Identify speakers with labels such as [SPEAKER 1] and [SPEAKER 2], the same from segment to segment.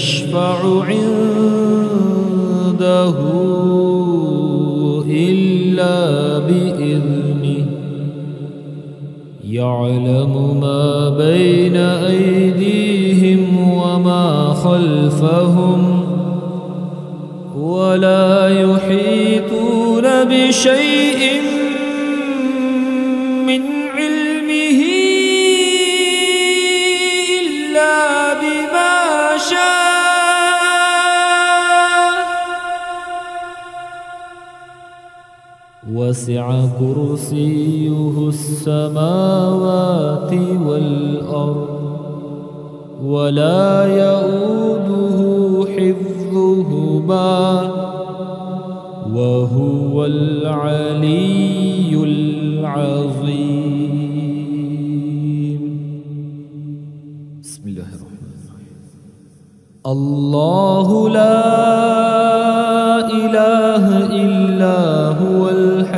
[SPEAKER 1] يشفع عنده إلا بإذنه. يعلم ما بين أيديهم وما خلفهم ولا يحيطون بشيء من وسع كرسيه السماوات والأرض ولا يؤوده حفظهما وهو العلي العظيم. بسم الله الرحمن الرحيم. الله لا إله إلا هو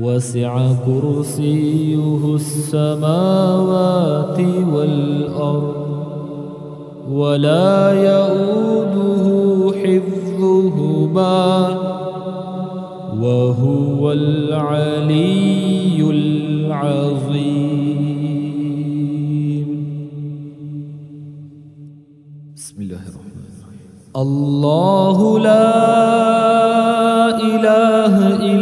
[SPEAKER 1] وسع كرسيه السماوات والأرض ولا يؤوده حفظهما وهو العلي العظيم. بسم الله الرحمن الرحيم. الله لا إله إلا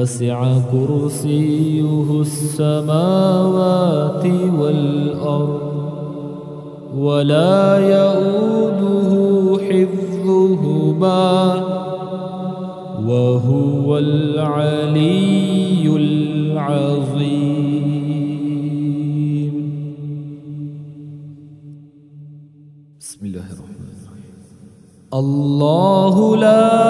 [SPEAKER 1] وسع كرسيه السماوات والأرض ولا يؤوده حفظهما وهو العلي العظيم. بسم الله الرحمن الرحيم. الله لا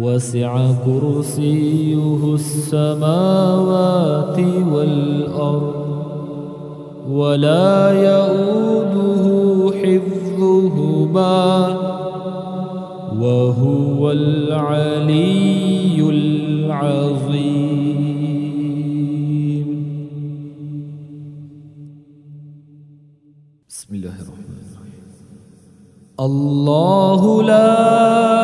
[SPEAKER 1] وسع كرسيه السماوات والأرض ولا يؤوده حفظهما وهو العلي العظيم. بسم الله الرحمن الرحيم. الله لا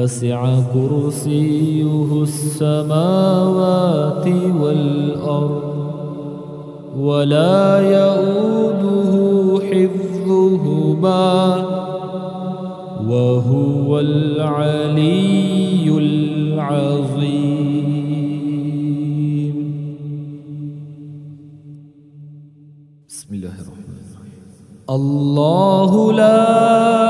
[SPEAKER 1] وسع كرسيه السماوات والأرض ولا يؤوده حفظهما وهو العلي العظيم. بسم الله الرحمن الرحيم. الله لا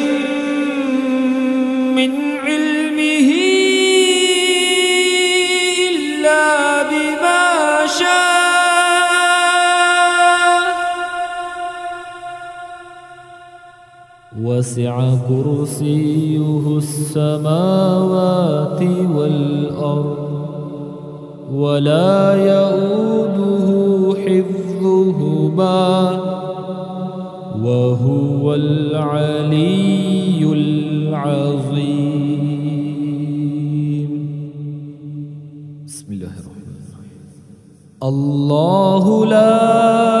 [SPEAKER 1] وسع كرسيه السماوات والأرض ولا يؤوده حفظهما وهو العلي العظيم. بسم الله الرحمن الرحيم. الله لا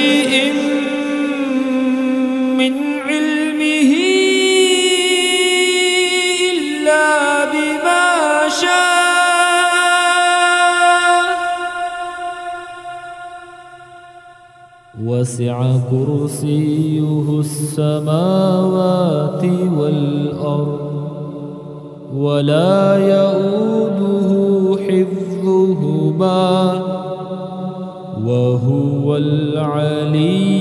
[SPEAKER 1] وسع كرسيه السماوات والأرض ولا يؤوده حفظهما وهو العلي العظيم